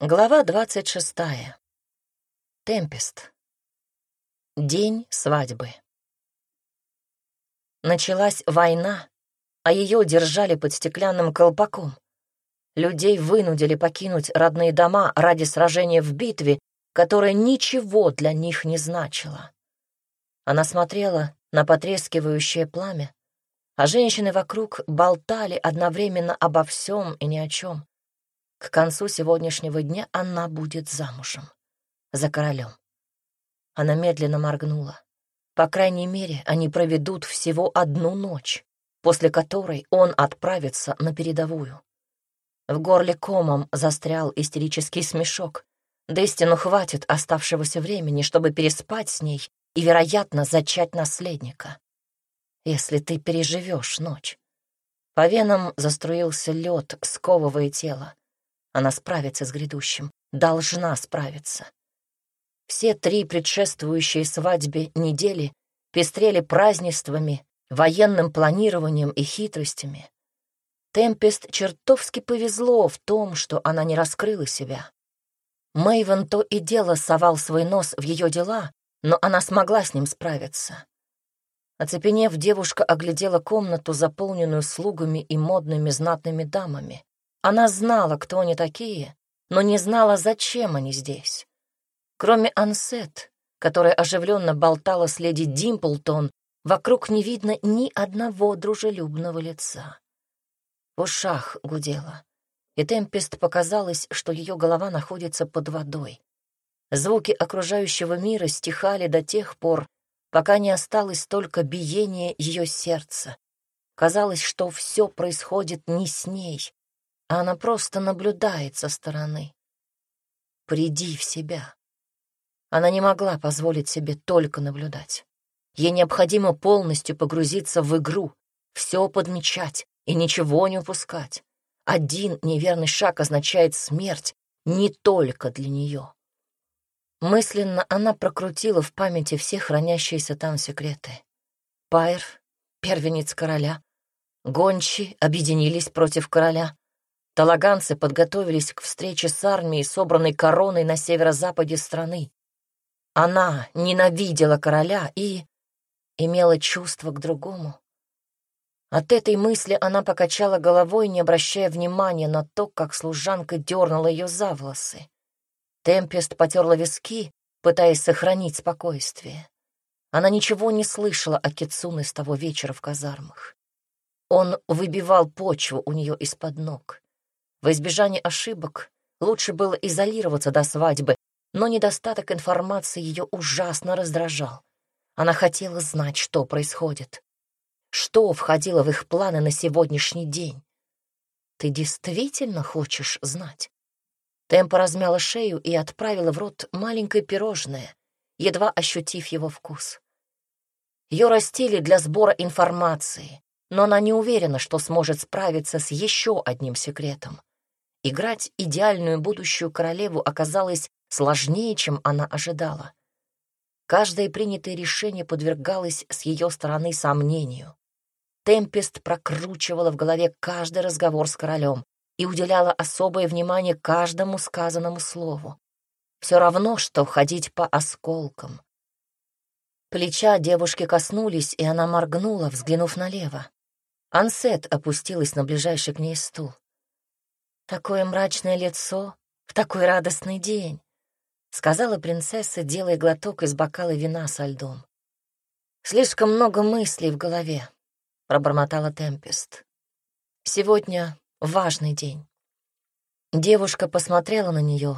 Глава двадцать шестая. Темпест. День свадьбы. Началась война, а ее держали под стеклянным колпаком. Людей вынудили покинуть родные дома ради сражения в битве, которое ничего для них не значило. Она смотрела на потрескивающее пламя, а женщины вокруг болтали одновременно обо всем и ни о чем. К концу сегодняшнего дня она будет замужем. За королем. Она медленно моргнула. По крайней мере, они проведут всего одну ночь, после которой он отправится на передовую. В горле комом застрял истерический смешок. Дестину хватит оставшегося времени, чтобы переспать с ней и, вероятно, зачать наследника. Если ты переживешь ночь. По венам заструился лед, сковывая тело. Она справится с грядущим, должна справиться. Все три предшествующие свадьбе недели пестрели празднествами, военным планированием и хитростями. Темпест чертовски повезло в том, что она не раскрыла себя. Мэйвен то и дело совал свой нос в ее дела, но она смогла с ним справиться. Оцепенев, девушка оглядела комнату, заполненную слугами и модными знатными дамами. Она знала, кто они такие, но не знала, зачем они здесь. Кроме Ансет, которая оживленно болтала с леди Димплтон, вокруг не видно ни одного дружелюбного лица. В ушах гудело, и Темпест показалось, что ее голова находится под водой. Звуки окружающего мира стихали до тех пор, пока не осталось только биение ее сердца. Казалось, что все происходит не с ней, а она просто наблюдает со стороны. Приди в себя. Она не могла позволить себе только наблюдать. Ей необходимо полностью погрузиться в игру, все подмечать и ничего не упускать. Один неверный шаг означает смерть не только для нее. Мысленно она прокрутила в памяти все хранящиеся там секреты. Пайр, первенец короля, гончи объединились против короля, Талаганцы подготовились к встрече с армией, собранной короной на северо-западе страны. Она ненавидела короля и имела чувство к другому. От этой мысли она покачала головой, не обращая внимания на то, как служанка дернула ее за волосы. Темпест потерла виски, пытаясь сохранить спокойствие. Она ничего не слышала о Кицуне с того вечера в казармах. Он выбивал почву у нее из-под ног. Во избежание ошибок лучше было изолироваться до свадьбы, но недостаток информации ее ужасно раздражал. Она хотела знать, что происходит. Что входило в их планы на сегодняшний день? Ты действительно хочешь знать? Темпа размяла шею и отправила в рот маленькое пирожное, едва ощутив его вкус. Ее растили для сбора информации, но она не уверена, что сможет справиться с еще одним секретом. Играть идеальную будущую королеву оказалось сложнее, чем она ожидала. Каждое принятое решение подвергалось с ее стороны сомнению. Темпест прокручивала в голове каждый разговор с королем и уделяла особое внимание каждому сказанному слову. Все равно, что ходить по осколкам. Плеча девушки коснулись, и она моргнула, взглянув налево. Ансет опустилась на ближайший к ней стул. Такое мрачное лицо в такой радостный день, сказала принцесса, делая глоток из бокала вина со льдом. Слишком много мыслей в голове, пробормотала Темпест. Сегодня важный день. Девушка посмотрела на нее,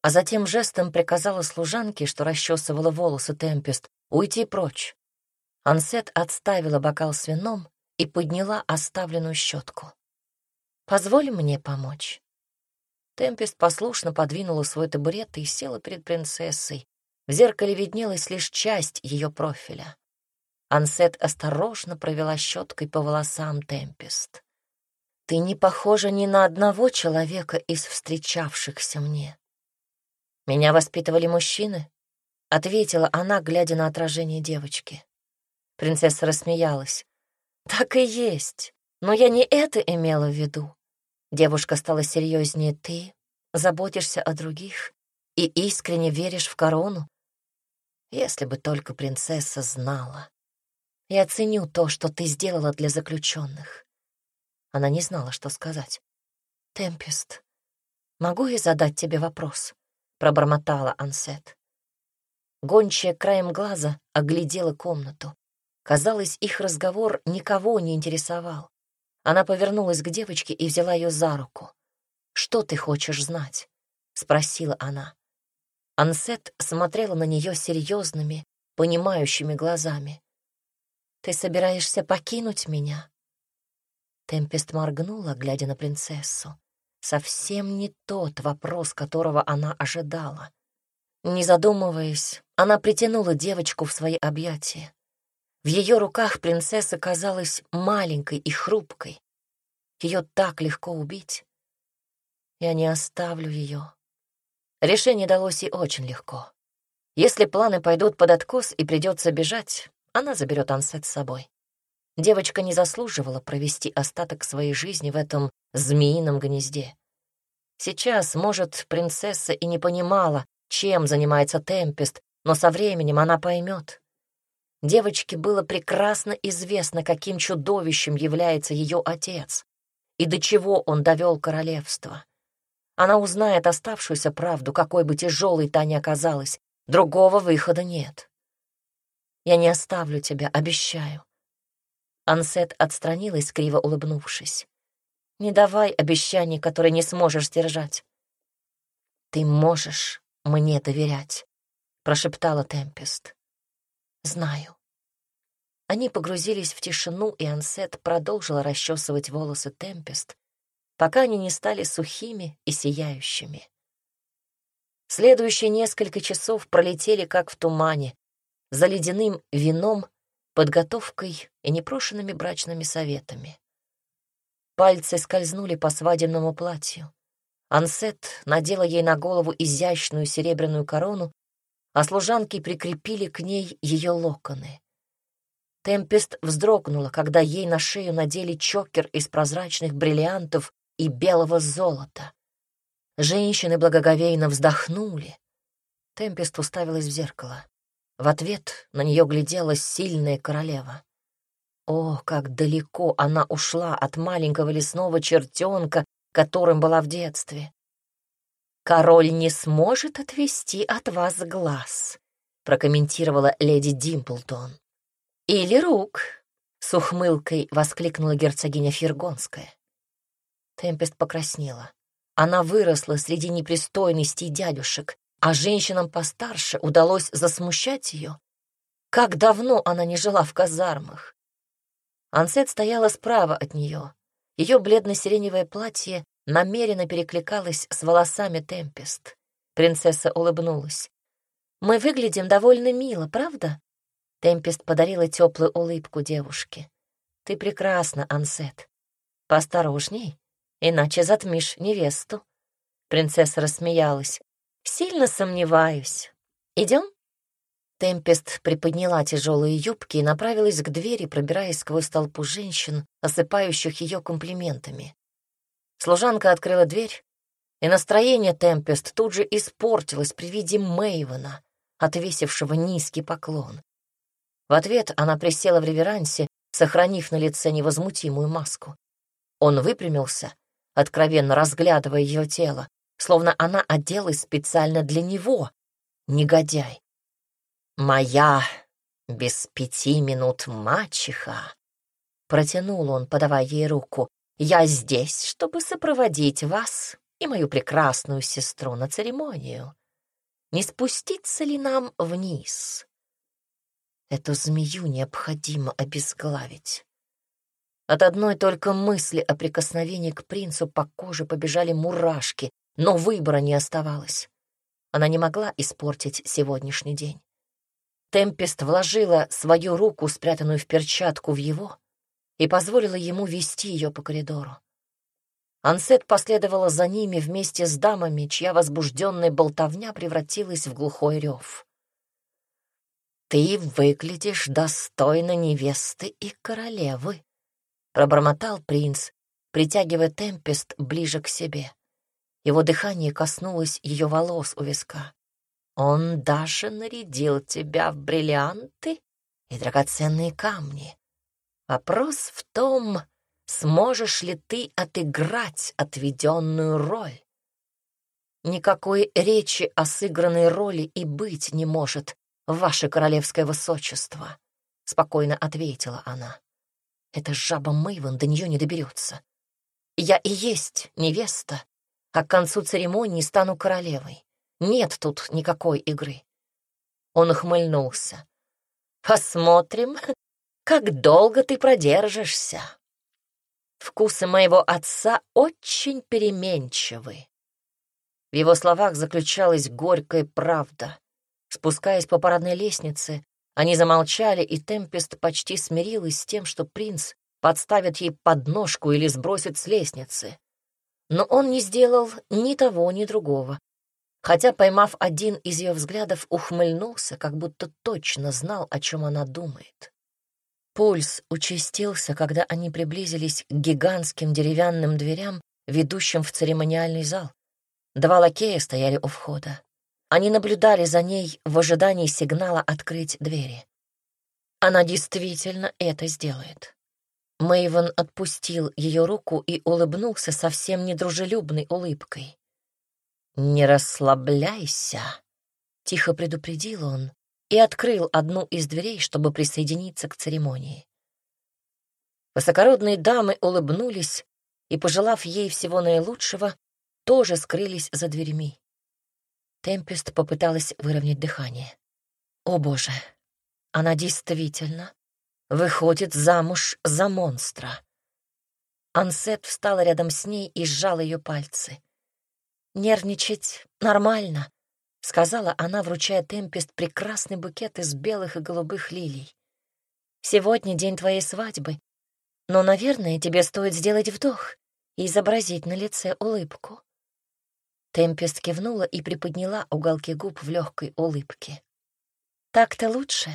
а затем жестом приказала служанке, что расчесывала волосы Темпест, уйти прочь. Ансет отставила бокал с вином и подняла оставленную щетку. Позволь мне помочь». Темпест послушно подвинула свой табурет и села перед принцессой. В зеркале виднелась лишь часть ее профиля. Ансет осторожно провела щеткой по волосам Темпест. «Ты не похожа ни на одного человека из встречавшихся мне». «Меня воспитывали мужчины», — ответила она, глядя на отражение девочки. Принцесса рассмеялась. «Так и есть, но я не это имела в виду. Девушка стала серьезнее. «Ты заботишься о других и искренне веришь в корону? Если бы только принцесса знала. Я ценю то, что ты сделала для заключенных. Она не знала, что сказать. «Темпест, могу я задать тебе вопрос?» — пробормотала Ансет. Гончая краем глаза оглядела комнату. Казалось, их разговор никого не интересовал. Она повернулась к девочке и взяла ее за руку. «Что ты хочешь знать?» — спросила она. Ансет смотрела на нее серьезными, понимающими глазами. «Ты собираешься покинуть меня?» Темпест моргнула, глядя на принцессу. Совсем не тот вопрос, которого она ожидала. Не задумываясь, она притянула девочку в свои объятия. В ее руках принцесса казалась маленькой и хрупкой. Ее так легко убить. Я не оставлю ее. Решение далось ей очень легко. Если планы пойдут под откос и придется бежать, она заберет Ансет с собой. Девочка не заслуживала провести остаток своей жизни в этом змеином гнезде. Сейчас, может, принцесса и не понимала, чем занимается Темпест, но со временем она поймет. Девочке было прекрасно известно, каким чудовищем является ее отец и до чего он довел королевство. Она узнает оставшуюся правду, какой бы тяжелой та ни оказалась. Другого выхода нет. Я не оставлю тебя, обещаю. Ансет отстранилась, криво улыбнувшись. Не давай обещаний, которые не сможешь сдержать. Ты можешь мне доверять, прошептала Темпест. Знаю. Они погрузились в тишину, и Ансет продолжила расчесывать волосы Темпест, пока они не стали сухими и сияющими. Следующие несколько часов пролетели как в тумане, за ледяным вином, подготовкой и непрошенными брачными советами. Пальцы скользнули по свадебному платью. Ансет надела ей на голову изящную серебряную корону, а служанки прикрепили к ней ее локоны. Темпест вздрогнула, когда ей на шею надели чокер из прозрачных бриллиантов и белого золота. Женщины благоговейно вздохнули. Темпест уставилась в зеркало. В ответ на нее глядела сильная королева. О, как далеко она ушла от маленького лесного чертенка, которым была в детстве. «Король не сможет отвести от вас глаз», — прокомментировала леди Димплтон. «Или рук», — с ухмылкой воскликнула герцогиня Фергонская. Темпест покраснела. Она выросла среди непристойностей дядюшек, а женщинам постарше удалось засмущать ее. Как давно она не жила в казармах. Ансет стояла справа от нее. Ее бледно-сиреневое платье намеренно перекликалась с волосами Темпест. Принцесса улыбнулась. «Мы выглядим довольно мило, правда?» Темпест подарила теплую улыбку девушке. «Ты прекрасна, Ансет. Поосторожней, иначе затмишь невесту». Принцесса рассмеялась. «Сильно сомневаюсь. Идем?» Темпест приподняла тяжелые юбки и направилась к двери, пробираясь сквозь толпу женщин, осыпающих ее комплиментами. Служанка открыла дверь, и настроение Темпест тут же испортилось при виде Мэйвена, отвесившего низкий поклон. В ответ она присела в реверансе, сохранив на лице невозмутимую маску. Он выпрямился, откровенно разглядывая ее тело, словно она оделась специально для него, негодяй. «Моя без пяти минут мачеха!» Протянул он, подавая ей руку. Я здесь, чтобы сопроводить вас и мою прекрасную сестру на церемонию. Не спуститься ли нам вниз? Эту змею необходимо обезглавить. От одной только мысли о прикосновении к принцу по коже побежали мурашки, но выбора не оставалось. Она не могла испортить сегодняшний день. Темпест вложила свою руку, спрятанную в перчатку, в его, и позволила ему вести ее по коридору. Ансет последовала за ними вместе с дамами, чья возбужденная болтовня превратилась в глухой рев. «Ты выглядишь достойно невесты и королевы», — пробормотал принц, притягивая Темпест ближе к себе. Его дыхание коснулось ее волос у виска. «Он даже нарядил тебя в бриллианты и драгоценные камни. Вопрос в том, сможешь ли ты отыграть отведенную роль. Никакой речи о сыгранной роли и быть не может, ваше королевское высочество, — спокойно ответила она. Эта жаба Мэйвен до нее не доберется. Я и есть невеста, а к концу церемонии стану королевой. Нет тут никакой игры. Он ухмыльнулся. Посмотрим, как долго ты продержишься. Вкусы моего отца очень переменчивы. В его словах заключалась горькая правда. Спускаясь по парадной лестнице, они замолчали, и Темпест почти смирилась с тем, что принц подставит ей подножку или сбросит с лестницы. Но он не сделал ни того, ни другого. Хотя, поймав один из ее взглядов, ухмыльнулся, как будто точно знал, о чем она думает. Пульс участился, когда они приблизились к гигантским деревянным дверям, ведущим в церемониальный зал. Два лакея стояли у входа. Они наблюдали за ней в ожидании сигнала открыть двери. Она действительно это сделает. Мэйвен отпустил ее руку и улыбнулся совсем недружелюбной улыбкой. «Не расслабляйся», — тихо предупредил он и открыл одну из дверей, чтобы присоединиться к церемонии. Высокородные дамы улыбнулись и, пожелав ей всего наилучшего, тоже скрылись за дверьми. Темпест попыталась выровнять дыхание. О боже, она действительно выходит замуж за монстра. Ансет встала рядом с ней и сжала ее пальцы. «Нервничать нормально», — сказала она, вручая Темпест прекрасный букет из белых и голубых лилий. «Сегодня день твоей свадьбы, но, наверное, тебе стоит сделать вдох и изобразить на лице улыбку. Темпест кивнула и приподняла уголки губ в легкой улыбке. «Так-то лучше».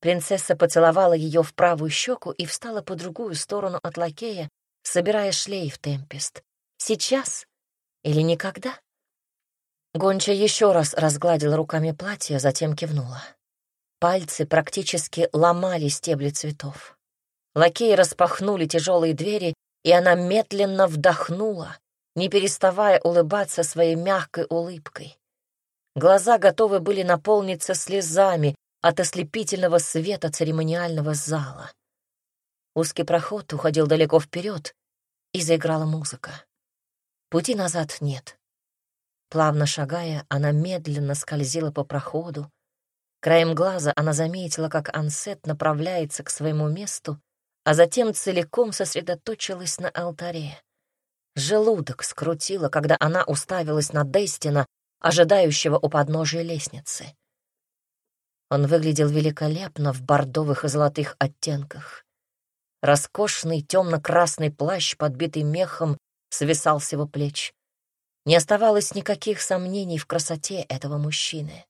Принцесса поцеловала ее в правую щеку и встала по другую сторону от лакея, собирая шлейф Темпест. «Сейчас или никогда?» Гонча еще раз разгладила руками платье, затем кивнула. Пальцы практически ломали стебли цветов. Лакеи распахнули тяжелые двери, и она медленно вдохнула, не переставая улыбаться своей мягкой улыбкой. Глаза готовы были наполниться слезами от ослепительного света церемониального зала. Узкий проход уходил далеко вперед, и заиграла музыка. Пути назад нет. Плавно шагая, она медленно скользила по проходу. Краем глаза она заметила, как Ансет направляется к своему месту, а затем целиком сосредоточилась на алтаре. Желудок скрутило, когда она уставилась на Дестина, ожидающего у подножия лестницы. Он выглядел великолепно в бордовых и золотых оттенках. Роскошный темно-красный плащ, подбитый мехом, свисал с его плеч. Не оставалось никаких сомнений в красоте этого мужчины.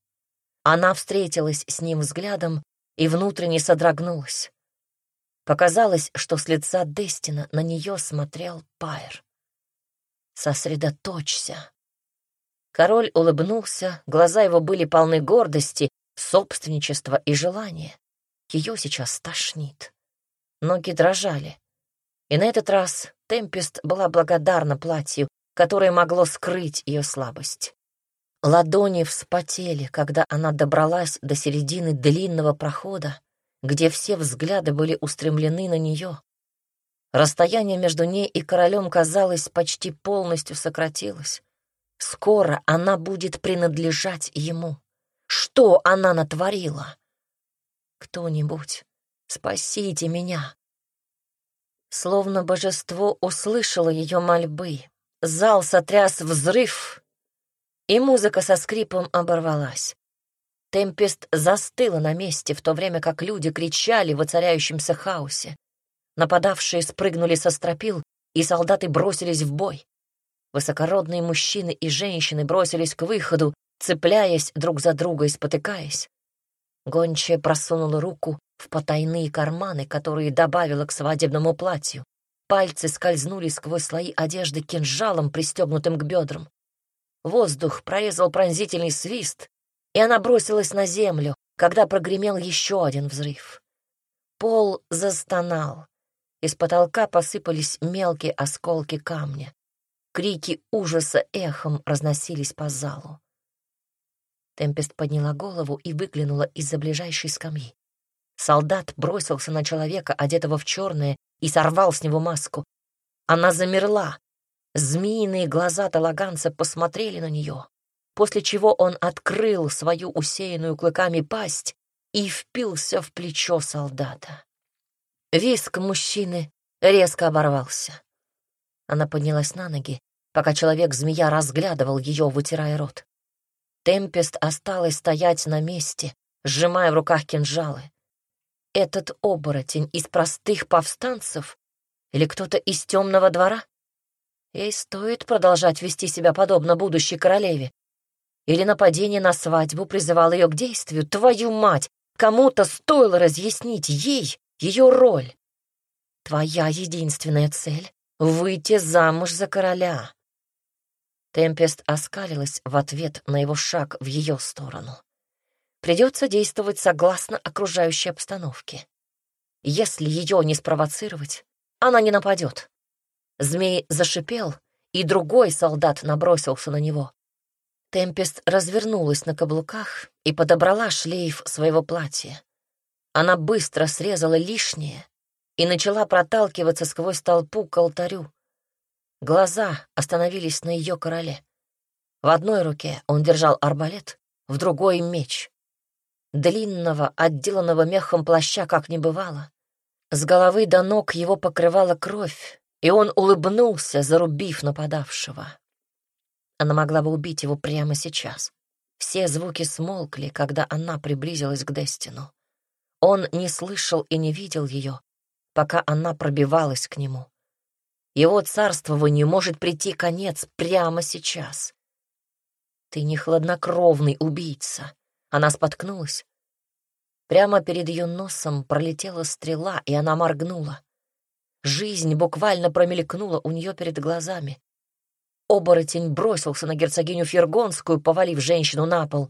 Она встретилась с ним взглядом и внутренне содрогнулась. Показалось, что с лица Дестина на нее смотрел Пайр. Сосредоточься. Король улыбнулся, глаза его были полны гордости, собственничества и желания. Ее сейчас тошнит. Ноги дрожали. И на этот раз Темпест была благодарна платью, которое могло скрыть ее слабость. Ладони вспотели, когда она добралась до середины длинного прохода, где все взгляды были устремлены на нее. Расстояние между ней и королем, казалось, почти полностью сократилось. Скоро она будет принадлежать ему. Что она натворила? Кто-нибудь, спасите меня. Словно божество услышало ее мольбы. Зал сотряс взрыв, и музыка со скрипом оборвалась. Темпест застыла на месте, в то время как люди кричали в воцаряющемся хаосе. Нападавшие спрыгнули со стропил, и солдаты бросились в бой. Высокородные мужчины и женщины бросились к выходу, цепляясь друг за друга и спотыкаясь. Гончая просунула руку в потайные карманы, которые добавила к свадебному платью. Пальцы скользнули сквозь слои одежды кинжалом, пристегнутым к бедрам. Воздух прорезал пронзительный свист, и она бросилась на землю, когда прогремел еще один взрыв. Пол застонал. Из потолка посыпались мелкие осколки камня. Крики ужаса эхом разносились по залу. Темпест подняла голову и выглянула из-за ближайшей скамьи. Солдат бросился на человека, одетого в черное, и сорвал с него маску. Она замерла. Змеиные глаза талаганца посмотрели на нее, после чего он открыл свою усеянную клыками пасть и впился в плечо солдата. Виск мужчины резко оборвался. Она поднялась на ноги, пока человек-змея разглядывал ее, вытирая рот. Темпест осталась стоять на месте, сжимая в руках кинжалы. Этот оборотень из простых повстанцев или кто-то из темного двора? Ей стоит продолжать вести себя подобно будущей королеве. Или нападение на свадьбу призывало ее к действию. Твою мать! Кому-то стоило разъяснить ей ее роль. Твоя единственная цель — выйти замуж за короля. Темпест оскалилась в ответ на его шаг в ее сторону. Придется действовать согласно окружающей обстановке. Если ее не спровоцировать, она не нападет. Змей зашипел, и другой солдат набросился на него. Темпест развернулась на каблуках и подобрала шлейф своего платья. Она быстро срезала лишнее и начала проталкиваться сквозь толпу к алтарю. Глаза остановились на ее короле. В одной руке он держал арбалет, в другой — меч. Длинного, отделанного мехом плаща как не бывало. С головы до ног его покрывала кровь, и он улыбнулся, зарубив нападавшего. Она могла бы убить его прямо сейчас. Все звуки смолкли, когда она приблизилась к Дестину. Он не слышал и не видел ее, пока она пробивалась к нему. Его царствованию может прийти конец прямо сейчас. Ты не хладнокровный убийца. Она споткнулась. Прямо перед ее носом пролетела стрела, и она моргнула. Жизнь буквально промелькнула у нее перед глазами. Оборотень бросился на герцогиню Фергонскую, повалив женщину на пол.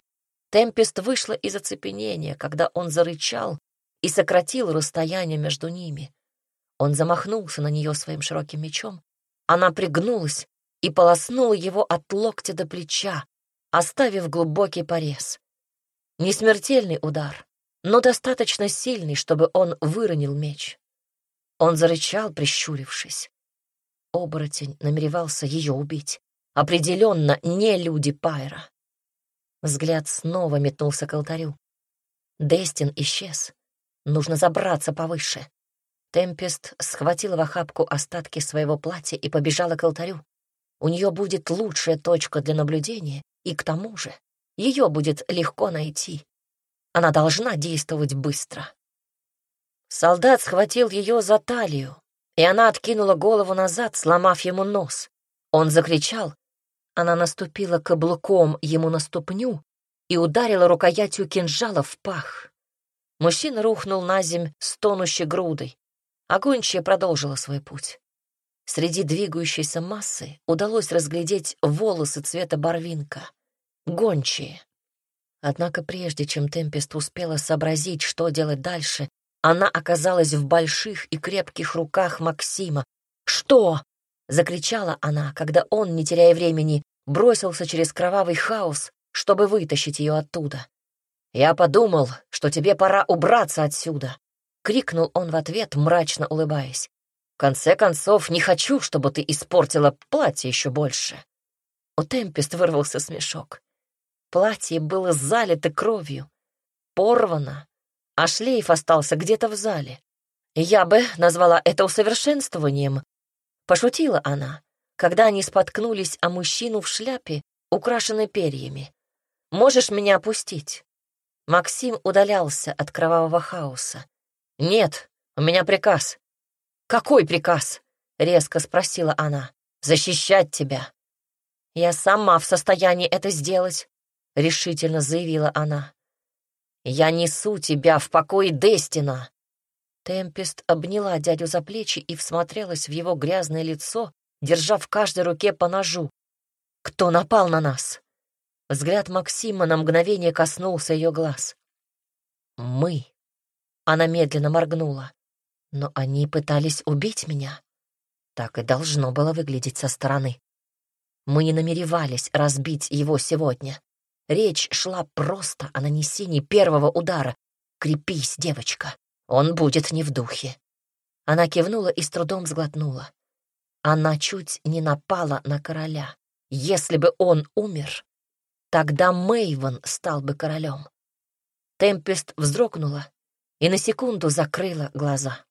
Темпест вышла из оцепенения, когда он зарычал и сократил расстояние между ними. Он замахнулся на нее своим широким мечом. Она пригнулась и полоснула его от локтя до плеча, оставив глубокий порез. Не смертельный удар, но достаточно сильный, чтобы он выронил меч. Он зарычал, прищурившись. Оборотень намеревался ее убить. Определенно не люди Пайра. Взгляд снова метнулся к алтарю. Дестин исчез. Нужно забраться повыше. Темпест схватила в охапку остатки своего платья и побежала к алтарю. У нее будет лучшая точка для наблюдения, и к тому же ее будет легко найти. Она должна действовать быстро. Солдат схватил ее за талию, и она откинула голову назад, сломав ему нос. Он закричал. Она наступила каблуком ему на ступню и ударила рукоятью кинжала в пах. Мужчина рухнул на земь с тонущей грудой. Огончая продолжила свой путь. Среди двигающейся массы удалось разглядеть волосы цвета барвинка. Гончие. Однако прежде чем Темпест успела сообразить, что делать дальше, она оказалась в больших и крепких руках Максима. «Что?» — закричала она, когда он, не теряя времени, бросился через кровавый хаос, чтобы вытащить ее оттуда. «Я подумал, что тебе пора убраться отсюда», — крикнул он в ответ, мрачно улыбаясь. «В конце концов, не хочу, чтобы ты испортила платье еще больше». У Темпест вырвался смешок. Платье было залито кровью, порвано, а шлейф остался где-то в зале. Я бы назвала это усовершенствованием. Пошутила она, когда они споткнулись о мужчину в шляпе, украшенной перьями. «Можешь меня опустить?» Максим удалялся от кровавого хаоса. «Нет, у меня приказ». «Какой приказ?» — резко спросила она. «Защищать тебя». «Я сама в состоянии это сделать решительно заявила она. «Я несу тебя в покой Дестина!» Темпест обняла дядю за плечи и всмотрелась в его грязное лицо, держа в каждой руке по ножу. Кто напал на нас? Взгляд Максима на мгновение коснулся ее глаз. Мы. Она медленно моргнула. Но они пытались убить меня. Так и должно было выглядеть со стороны. Мы не намеревались разбить его сегодня. Речь шла просто о нанесении первого удара. «Крепись, девочка, он будет не в духе». Она кивнула и с трудом сглотнула. Она чуть не напала на короля. Если бы он умер, тогда Мэйвен стал бы королем. Темпест вздрогнула и на секунду закрыла глаза.